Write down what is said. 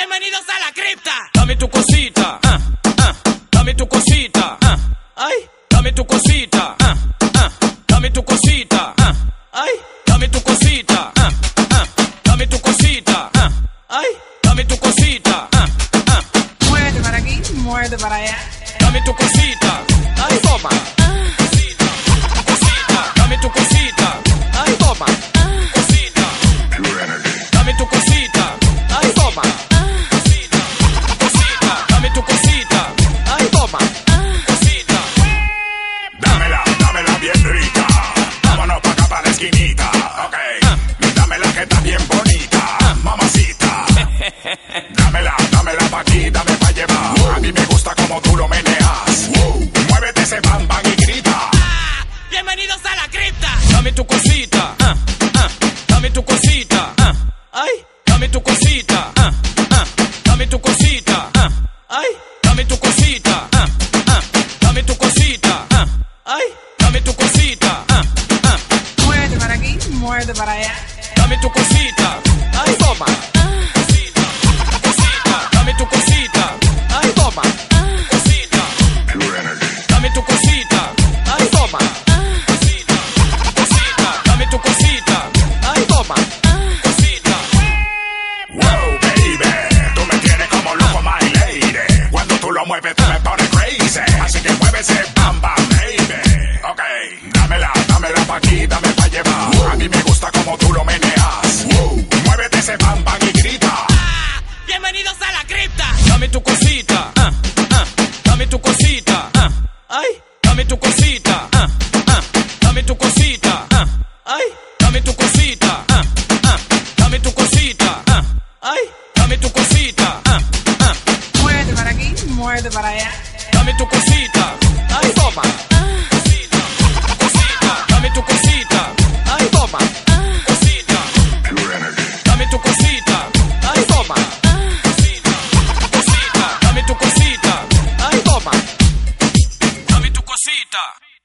Bienvenidos a la cripta. Dame tu cosita, ah, ah, dame tu cosita, ah, ay, dame tu cosita, ah, ah, dame tu cosita, ah, ay, dame tu cosita, ah, ah, dame tu cosita, ah, ay, dame tu cosita, ah, ah, Muévete para aquí, muévete para allá. dame tu cosita, ay, toma. Cosita, esquinita. Ok. Dámela que está bien bonita. Mamacita. Dámela, dámela pa' aquí, dame pa' llevar. A mí me gusta como tú lo meneas. Muévete ese bam bam y grita. Bienvenidos a la cripta. Dame tu cosita, ah, ah, dame tu cosita, ah, ay, dame tu cosita, dame tu cosita, ay, dame tu cosita, dame tu cosita, ay, dame tu cosita, para allá. dame tu cosita, ay, toma. Cosita, cosita, dame tu cosita, ay, toma. Cosita, dame tu cosita, ay, toma. Cosita, cosita, dame tu cosita, ay, toma. Cosita. Wow, baby. Tú me tienes como loco, my lady. Cuando tú lo mueves, tú me pones Bienvenidos a la cripta. Dame tu cosita, ah, dame tu cosita, ah, ay, dame tu cosita, ah, dame tu cosita, ah, ay, dame tu cosita, ah, dame tu cosita, ah, ay, dame tu cosita, ah, ah. Para aquí, muévete para allá. Dame tu cosita, ay, toma. Peter.